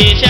capilla